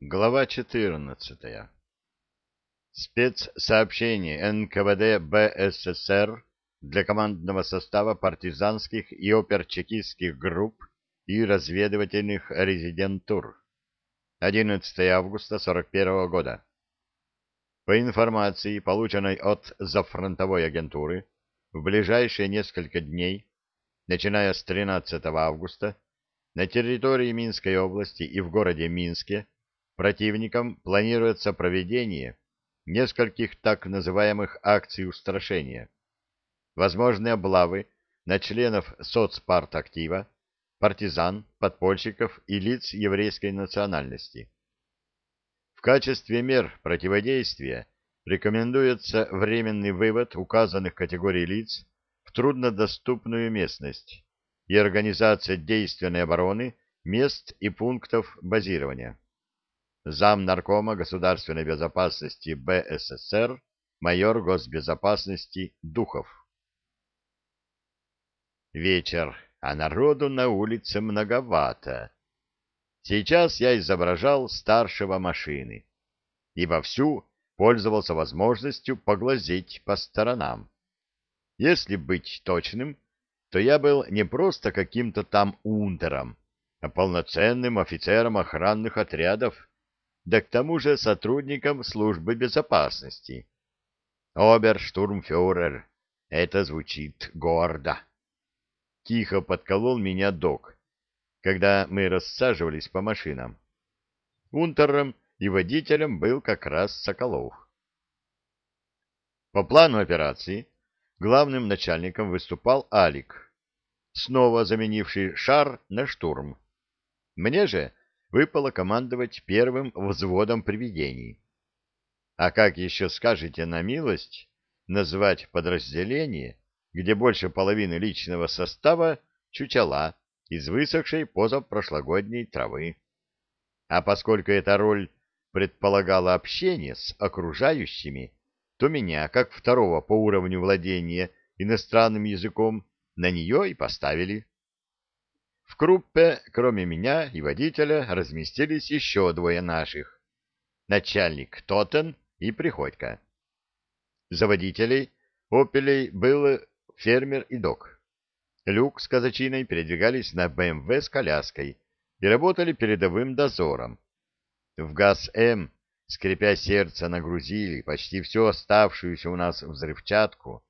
Глава 14. Спецсообщение НКВД БССР для командного состава партизанских и оперчекистских групп и разведывательных резидентур. 11 августа 41 года. По информации, полученной от зафронтовой агентуры, в ближайшие несколько дней, начиная с 13 августа, на территории Минской области и в городе Минске противником планируется проведение нескольких так называемых акций устрашения, возможные облавы на членов соцпартактива, партизан, подпольщиков и лиц еврейской национальности. В качестве мер противодействия рекомендуется временный вывод указанных категорий лиц в труднодоступную местность и организация действенной обороны мест и пунктов базирования зам наркома государственной безопасности БССР, майор госбезопасности Духов. Вечер, а народу на улице многовато. Сейчас я изображал старшего машины и вовсю пользовался возможностью поглазеть по сторонам. Если быть точным, то я был не просто каким-то там унтером, а полноценным офицером охранных отрядов да к тому же сотрудником службы безопасности. Оберштурмфюрер, это звучит гордо. Тихо подколол меня док, когда мы рассаживались по машинам. Унтером и водителем был как раз Соколов. По плану операции главным начальником выступал Алик, снова заменивший шар на штурм. Мне же выпало командовать первым взводом привидений. А как еще скажете на милость назвать подразделение, где больше половины личного состава чучела из высохшей позапрошлогодней травы? А поскольку эта роль предполагала общение с окружающими, то меня, как второго по уровню владения иностранным языком, на нее и поставили. В группе, кроме меня и водителя, разместились еще двое наших. Начальник Тотен и Приходько. За водителей «Опелей» был фермер и док. Люк с казачиной передвигались на БМВ с коляской и работали передовым дозором. В ГАЗ-М, скрипя сердце, нагрузили почти всю оставшуюся у нас взрывчатку,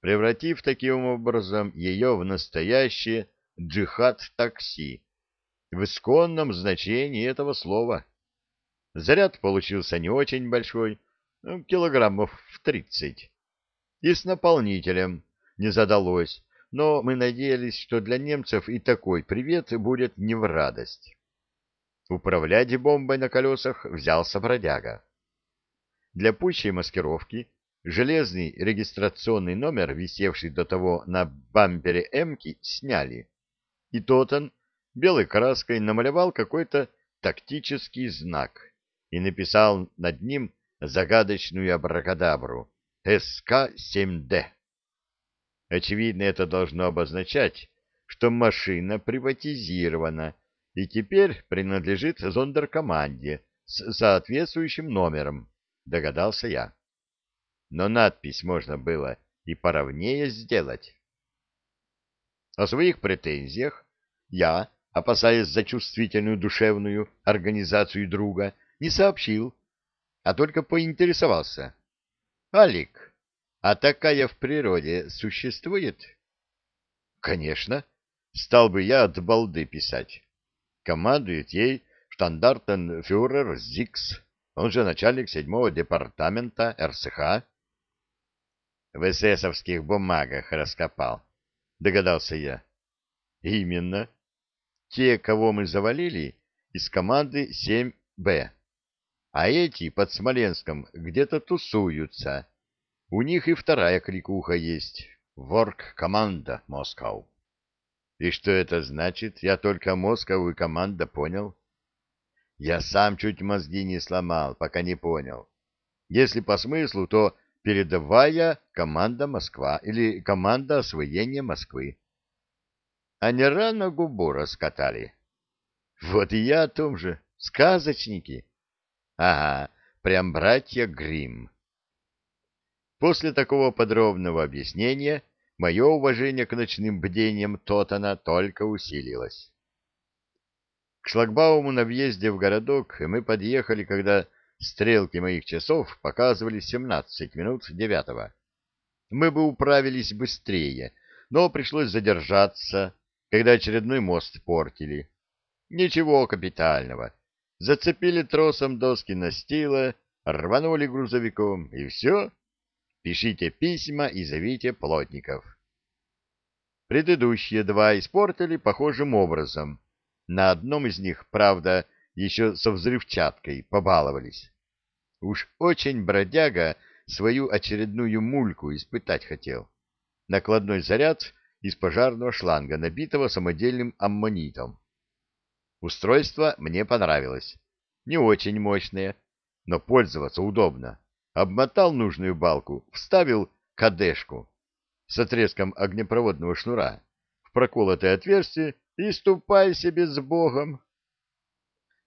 превратив таким образом ее в настоящее джихад-такси в исконном значении этого слова. Заряд получился не очень большой, ну, килограммов в тридцать. И с наполнителем не задалось, но мы надеялись, что для немцев и такой привет будет не в радость. Управлять бомбой на колесах взялся бродяга. Для пущей маскировки железный регистрационный номер, висевший до того на бампере «Эмки», сняли и тот он белой краской намалевал какой-то тактический знак и написал над ним загадочную абракадабру СК-7Д. Очевидно, это должно обозначать, что машина приватизирована и теперь принадлежит зондеркоманде с соответствующим номером, догадался я. Но надпись можно было и поровнее сделать. О своих претензиях я, опасаясь за чувствительную душевную организацию друга, не сообщил, а только поинтересовался. — Алик, а такая в природе существует? — Конечно. Стал бы я от балды писать. Командует ей штандартенфюрер Зикс, он же начальник седьмого департамента РСХ. В эсэсовских бумагах раскопал догадался я. Именно. Те, кого мы завалили, из команды 7Б. А эти под Смоленском где-то тусуются. У них и вторая кликуха есть. Ворк-команда Москва. И что это значит? Я только Москву и команда понял. Я сам чуть мозги не сломал, пока не понял. Если по смыслу, то передовая команда Москва или команда освоения Москвы. А не рано губу раскатали. Вот и я о том же. Сказочники. Ага, прям братья Гримм. После такого подробного объяснения мое уважение к ночным бдениям Тотана только усилилось. К шлагбауму на въезде в городок мы подъехали, когда стрелки моих часов показывали 17 минут девятого. Мы бы управились быстрее, но пришлось задержаться, когда очередной мост портили. Ничего капитального. Зацепили тросом доски настила, рванули грузовиком, и все. Пишите письма и зовите плотников. Предыдущие два испортили похожим образом. На одном из них, правда, еще со взрывчаткой побаловались. Уж очень бродяга свою очередную мульку испытать хотел. Накладной заряд из пожарного шланга, набитого самодельным аммонитом. Устройство мне понравилось. Не очень мощное, но пользоваться удобно обмотал нужную балку, вставил кадешку с отрезком огнепроводного шнура в проколотое отверстие и ступай себе с Богом.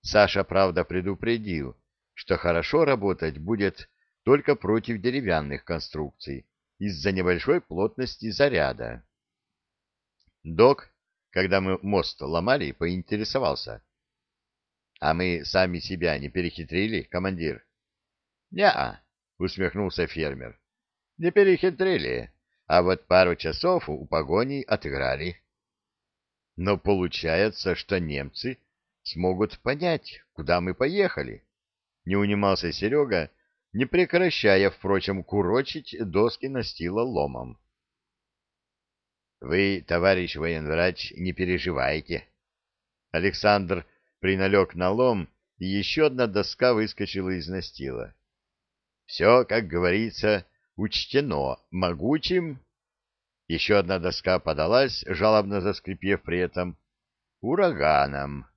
Саша, правда, предупредил, что хорошо работать будет только против деревянных конструкций из-за небольшой плотности заряда. Док, когда мы мост ломали, поинтересовался. — А мы сами себя не перехитрили, командир? — Не-а, — усмехнулся фермер. — Не перехитрили, а вот пару часов у погони отыграли. Но получается, что немцы смогут понять, куда мы поехали. Не унимался Серега, не прекращая, впрочем, курочить доски настила ломом. — Вы, товарищ военврач, не переживайте. Александр приналег на лом, и еще одна доска выскочила из настила. Все, как говорится, учтено могучим. Еще одна доска подалась, жалобно заскрипев при этом, ураганом.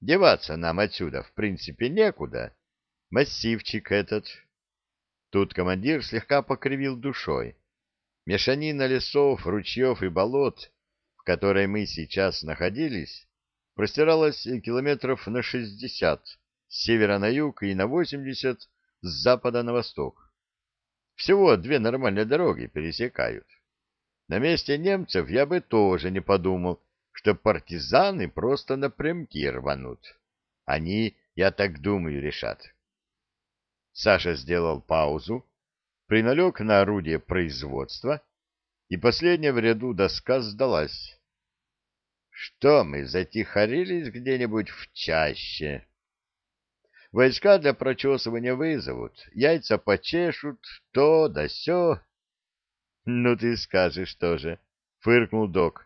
Деваться нам отсюда, в принципе, некуда. Массивчик этот. Тут командир слегка покривил душой. Мешанина лесов, ручьев и болот, в которой мы сейчас находились, простиралась километров на шестьдесят с севера на юг и на восемьдесят с запада на восток. Всего две нормальные дороги пересекают. На месте немцев я бы тоже не подумал, что партизаны просто напрямки рванут. Они, я так думаю, решат. Саша сделал паузу, приналег на орудие производства, и последняя в ряду доска сдалась. Что мы, затихарились где-нибудь в чаще? Войска для прочесывания вызовут, яйца почешут, то да сё. — Ну ты скажешь тоже, — фыркнул док. —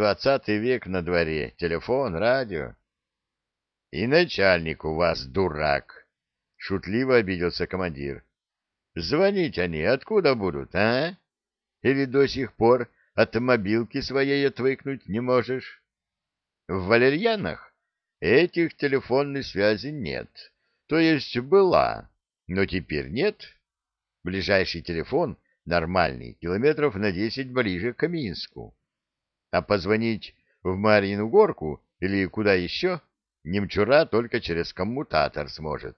Двадцатый век на дворе, телефон, радио. — И начальник у вас дурак, — шутливо обиделся командир. — Звонить они откуда будут, а? Или до сих пор от мобилки своей отвыкнуть не можешь? В валерьянах Этих телефонной связи нет. То есть была, но теперь нет. Ближайший телефон нормальный, километров на десять ближе к Минску. А позвонить в Марьину горку или куда еще немчура только через коммутатор сможет.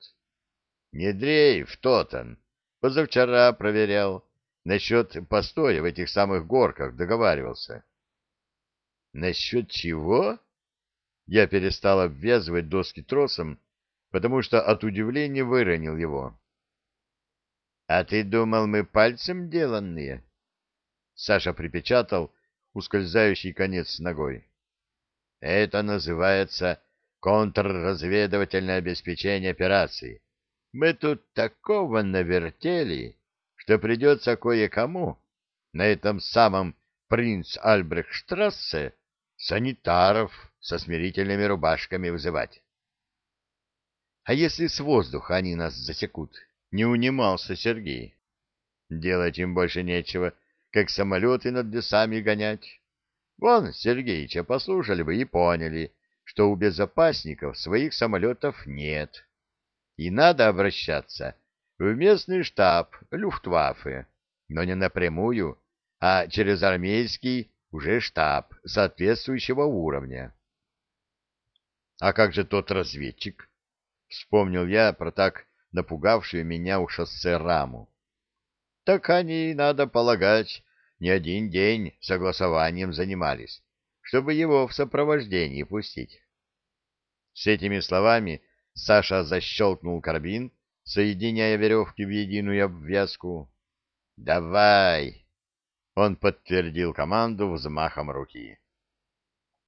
Не дрейф, тот он. Позавчера проверял. Насчет постоя в этих самых горках договаривался. Насчет чего? Я перестал обвязывать доски тросом, потому что от удивления выронил его. — А ты думал, мы пальцем деланные? Саша припечатал ускользающий конец ногой. — Это называется контрразведывательное обеспечение операции. Мы тут такого навертели, что придется кое-кому на этом самом принц Альбрехштрассе санитаров со смирительными рубашками вызывать. — А если с воздуха они нас засекут? — не унимался Сергей. — Делать им больше нечего, как самолеты над лесами гонять. Вон, Сергеича послушали бы и поняли, что у безопасников своих самолетов нет. И надо обращаться в местный штаб Люфтваффе, но не напрямую, а через армейский уже штаб соответствующего уровня. А как же тот разведчик? Вспомнил я про так напугавшую меня у шоссе раму. Так они, надо полагать, не один день согласованием занимались, чтобы его в сопровождении пустить. С этими словами Саша защелкнул карабин, соединяя веревки в единую обвязку. «Давай!» Он подтвердил команду взмахом руки.